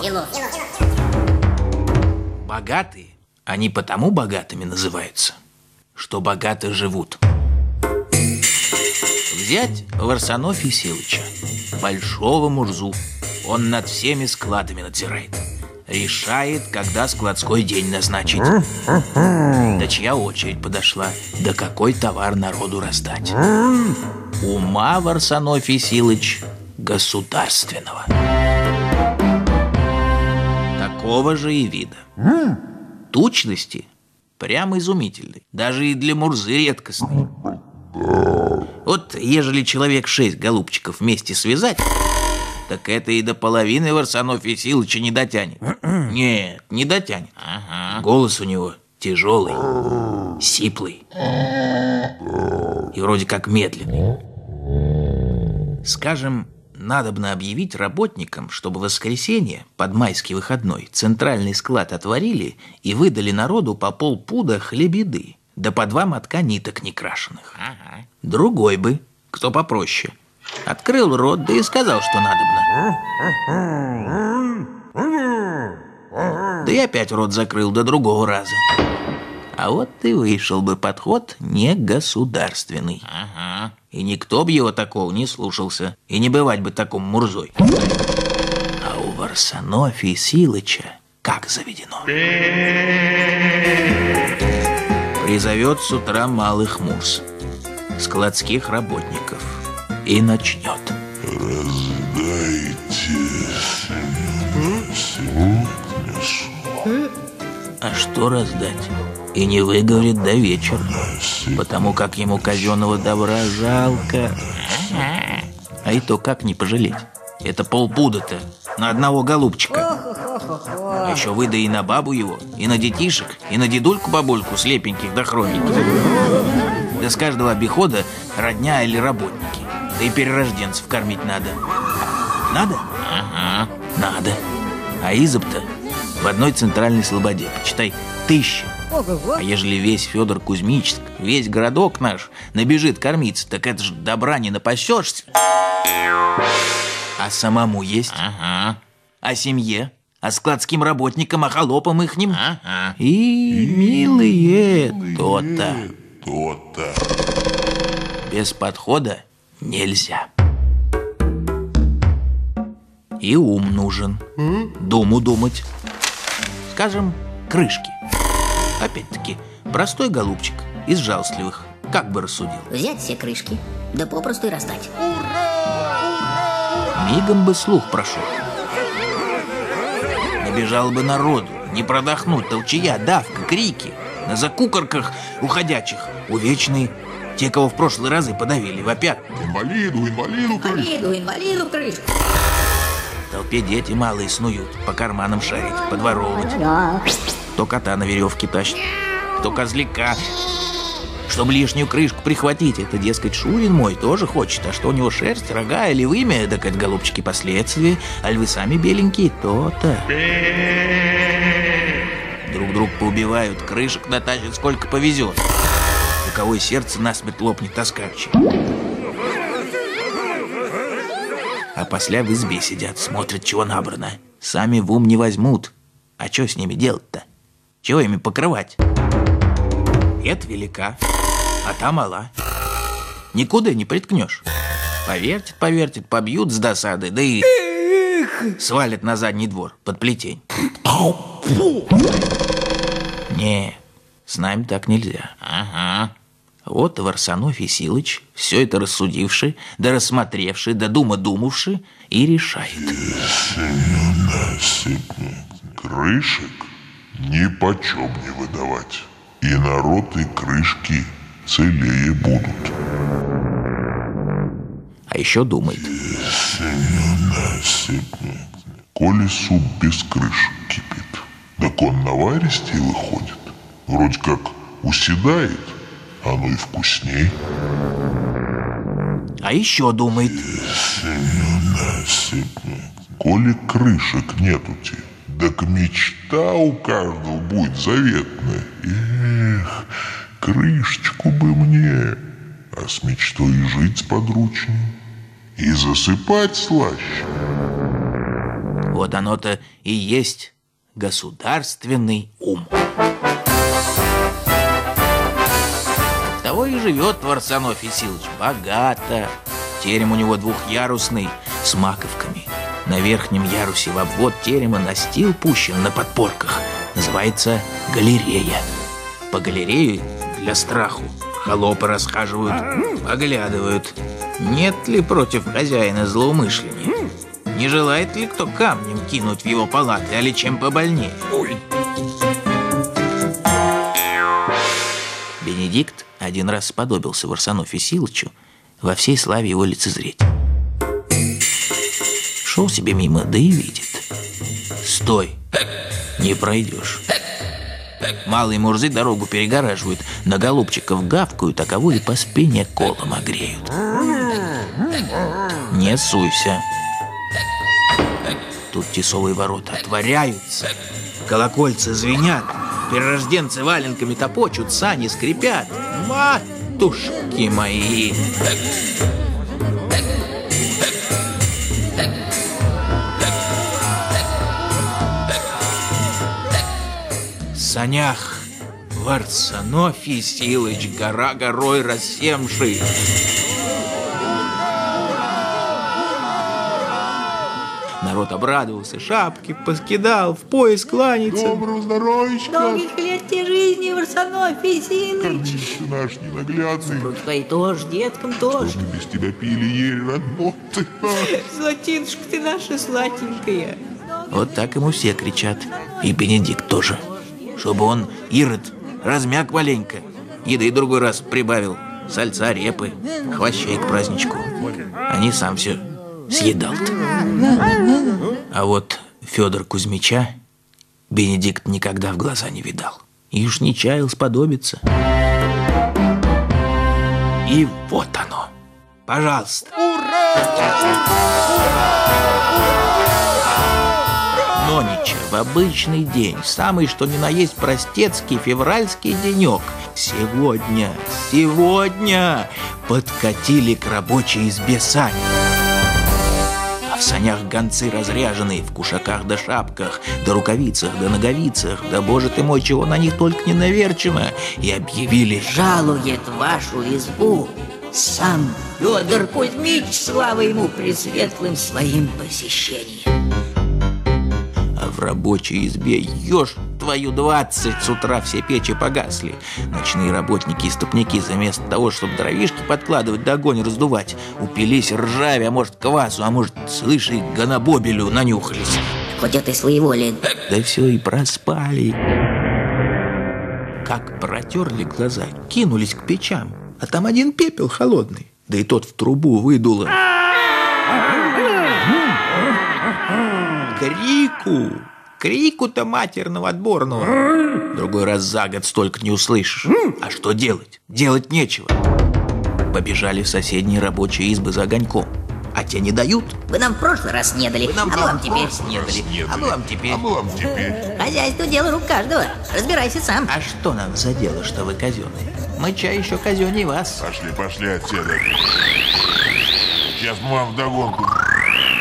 Село. Село. Богатые, они потому богатыми называются, что богато живут. Взять Варсонофия Силыча, большого Мурзу. Он над всеми складами надзирает. Решает, когда складской день назначить. Да чья очередь подошла, да какой товар народу раздать. Ума Варсонофий Силыч государственного. Такого же и вида. Тучности прямо изумительной. Даже и для Мурзы редкостной. Вот ежели человек шесть голубчиков вместе связать, так это и до половины Варсонофия Силыча не дотянет. Нет, не дотянет. Голос у него тяжелый, сиплый и вроде как медленный. Скажем, надобно объявить работникам, чтобы в воскресенье, под майский выходной, центральный склад отворили и выдали народу по полпуда хлебеды, да по два мотка ниток некрашенных. Другой бы, кто попроще, открыл рот, да и сказал, что надобно. Да и опять рот закрыл до другого раза. А вот и вышел бы подход не государственный. И никто бы его такого не слушался, и не бывать бы такому Мурзой. А у Варсонофии Силыча как заведено? Призовет с утра малых муз, складских работников, и начнет. А что раздать? И не выговорит до вечера, потому как ему казенного добра жалко. А и то как не пожалеть? Это полпуда-то на одного голубчика. Еще выдай и на бабу его, и на детишек, и на дедульку-бабульку слепеньких да хроменьких. Да с каждого обихода родня или работники. Да и перерожденцев кормить надо. Надо? Ага, надо. А изоб-то в одной центральной слободе, почитай, тысяча. А ежели весь Федор Кузьмичск, весь городок наш набежит кормиться, так это ж добра не напасешься. А самому есть? Ага. А семье? А складским работникам, а холопам ихним? Ага. И, милые, то-то. То-то. Без подхода нельзя. И ум нужен. Думу думать. Скажем, крышки. Опять-таки, простой голубчик из жалостливых. Как бы рассудил? Взять все крышки, да попросту и раздать. Мигом бы слух прошел. Набежал бы народу, не продохнуть, толчая, давка, крики. На закукорках уходячих увечные те, кого в прошлые разы подавили, вопят. Инвалиду, инвалиду, крышу. Инвалиду, инвалиду крышку. В толпе дети малые снуют, по карманам шарить, подворовывать. Кто кота на веревке тащит, кто козляка. Чтобы лишнюю крышку прихватить, это, дескать, Шурин мой тоже хочет. А что у него шерсть, рога или вымя, так это, голубчики, последствия. А львы сами беленькие, то-то. Друг друга поубивают, крышек натащат, сколько повезет. У кого и сердце насмерть лопнет тоскачи. А после в избе сидят, смотрят, чего набрано. Сами в ум не возьмут. А что с ними делать-то? Чего ими покрывать? Это велика, а та мала. Никуда не приткнешь. Повертит, повертит, побьют с досады, да и свалят на задний двор под плетень. Не, с нами так нельзя. Ага. Вот Варсонофий Силыч, все это рассудивший, да рассмотревший, да дума думавший, и решает. Крышек ни почем не выдавать. И народ, и крышки целее будут. А еще думает. Коли суп без крышек кипит, так он наваристее выходит. Вроде как уседает, оно и вкусней. А еще думает. Коли крышек нету те, так мечта у каждого будет заветная. Эх, крышечку бы мне, а с мечтой жить подручнее, и засыпать слаще. Вот оно-то и есть государственный ум. Того и живет Варсонофий Силыч богато. Терем у него двухъярусный, с маковками. На верхнем ярусе в обвод терема настил пущен на подпорках. Называется галерея. По галерее для страху холопы расхаживают, поглядывают, нет ли против хозяина злоумышленника. Не желает ли кто камнем кинуть в его палаты, али чем побольнее? Ой. Бенедикт один раз сподобился Варсонофе Силычу во всей славе его лицезреть. Шел себе мимо, да и видит. Стой, не пройдешь. Малые мурзы дорогу перегораживают, на голубчиков гавкают, а кого и по спине колом огреют. Не суйся. Тут тесовые ворота отворяются, колокольцы звенят, перерожденцы валенками топочут, сани скрипят. Матушки мои! Санях в Арсенофе Силыч, гора горой рассемший. Народ обрадовался, шапки поскидал, в пояс кланяется. Доброго здоровичка! Долгих лет тебе жизни, Варсонофий Силыч. Кормище наш ненаглядный. Супруг твоей тоже, деткам тоже. Мы без тебя пили, ели, родной ты. Золотинушка ты наша сладенькая. Вот так ему все кричат. И Бенедикт тоже чтобы он, Ирод, размяк маленько. Еды другой раз прибавил. Сальца, репы, хвощей к праздничку. Не сам все съедал-то. А вот Федор Кузьмича Бенедикт никогда в глаза не видал. И уж не чаял сподобиться. И вот оно. Пожалуйста. Нонича в обычный день, самый что ни на есть простецкий февральский денек. Сегодня, сегодня подкатили к рабочей избе сани. А в санях гонцы разряженные, в кушаках да шапках, да рукавицах да ноговицах, да боже ты мой, чего на них только не наверчено, и объявили Жалует вашу избу сам Федор Кузьмич, слава ему пресветлым своим посещением в рабочей избе. Ешь твою двадцать С утра все печи погасли. Ночные работники и ступники Заместо того, чтобы дровишки подкладывать Да огонь раздувать Упились ржаве, а может квасу А может, слышь, и гонобобелю нанюхались. Хоть это и своеволие. Да все и проспали. Как протерли глаза Кинулись к печам. А там один пепел холодный Да и тот в трубу выдуло Крику! Крику-то матерного отборного. Другой раз за год столько не услышишь. А что делать? Делать нечего. Побежали в соседние рабочие избы за огоньком. А те не дают. Вы нам в прошлый раз не дали, Вы нам а мы вам теперь. не дали. А мы вам теперь. А мы вам теперь. Хозяйство дело рук каждого. Разбирайся сам. А что нам за дело, что вы казенные? Мы чай еще казеннее вас. Пошли, пошли отсюда. Сейчас мы вам вдогонку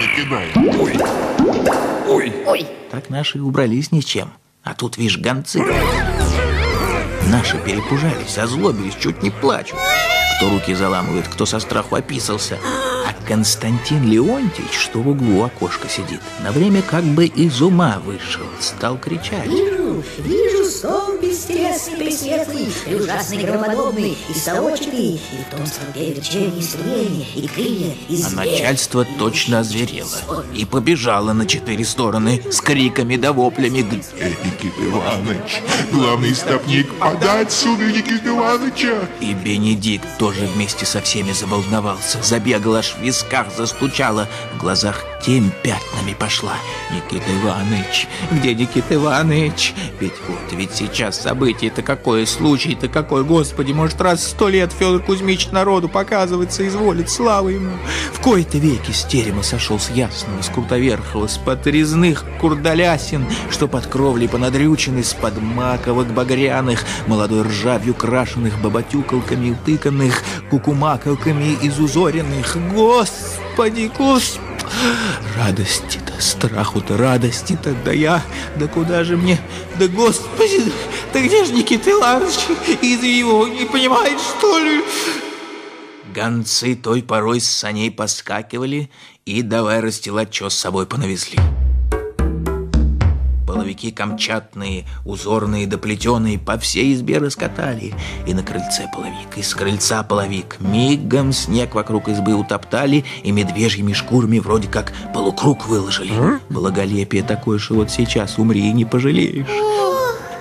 накидаем. Ой. Ой. Ой. Так наши убрались ничем. А тут, видишь, гонцы. Наши перепужались, озлобились, чуть не плачут. Кто руки заламывает, кто со страху описался. А Константин Леонтьевич, что в углу окошка сидит, на время как бы из ума вышел, стал кричать. Вижу, вижу сон пресветлый, и ужасный громоподобный, и совочатый, и в том столпе вечерней струения, и крылья, и А зверь. начальство точно озверело и побежало на четыре стороны с криками да воплями. Г- Эй, Никита Иванович, главный стопник, подать сюда Никита Ивановича. И Бенедикт тоже вместе со всеми заволновался, забегал аж в висках, застучало, в глазах тень пятнами пошла. Никита Иванович, где Никита Иванович? Ведь вот, ведь сейчас событие-то какое, случай-то какой, господи, может раз в сто лет Федор Кузьмич народу показывается, изволит, слава ему. В кои-то веки с терема сошел с ясного, с крутоверхого, с подрезных курдалясин, что под кровлей понадрючены, с под маковок багряных, молодой ржавью крашеных, бабатюкалками утыканных, кукумакалками изузоренных. Господи, господи! Радости-то, страху-то, радости-то, да я, да куда же мне, да господи, да где же Никита Иванович? Из его не понимает, что ли? Гонцы той порой с саней поскакивали и давай расстилать, что с собой понавезли половики камчатные, узорные доплетенные, по всей избе раскатали. И на крыльце половик, и с крыльца половик. Мигом снег вокруг избы утоптали, и медвежьими шкурами вроде как полукруг выложили. Благолепие такое, что вот сейчас умри и не пожалеешь.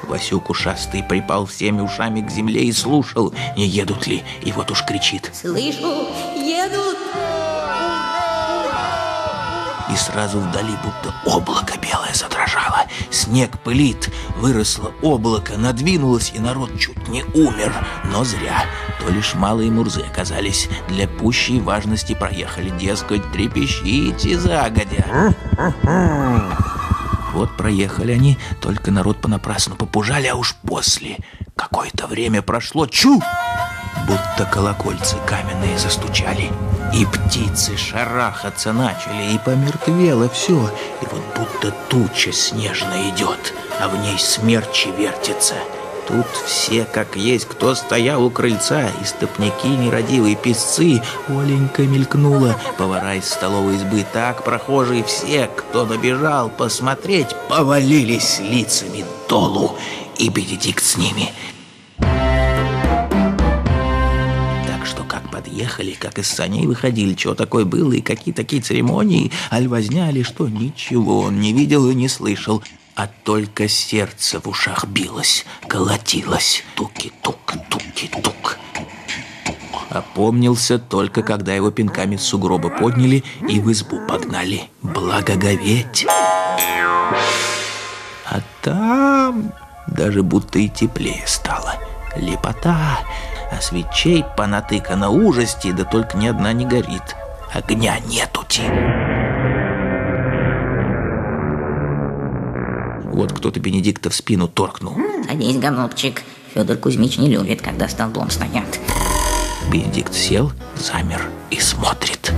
Васюк ушастый припал всеми ушами к земле и слушал, не едут ли, и вот уж кричит. Слышу, едут! И сразу вдали будто облако белое задрожало. Снег пылит, выросло облако, надвинулось, и народ чуть не умер. Но зря. То лишь малые мурзы оказались. Для пущей важности проехали, дескать, трепещите загодя. Вот проехали они, только народ понапрасну попужали, а уж после какое-то время прошло, чу! Будто колокольцы каменные застучали. И птицы шарахаться начали, и помертвело все. И вот будто туча снежная идет, а в ней смерчи вертится. Тут все, как есть, кто стоял у крыльца, и стопняки, нерадивые песцы, Оленька мелькнула, повара из столовой избы, так прохожие все, кто набежал посмотреть, повалились лицами долу, и Бенедикт с ними – подъехали, как из саней выходили, что такое было и какие такие церемонии, аль возня, или что, ничего он не видел и не слышал, а только сердце в ушах билось, колотилось, туки-тук, туки-тук. Опомнился только, когда его пинками с сугроба подняли и в избу погнали. Благоговеть. А там даже будто и теплее стало. Лепота, а свечей понатыкано ужасти, да только ни одна не горит. Огня нетути. Вот кто-то Бенедикта в спину торкнул. Садись, голубчик. Федор Кузьмич не любит, когда столбом стоят. Бенедикт сел, замер и смотрит.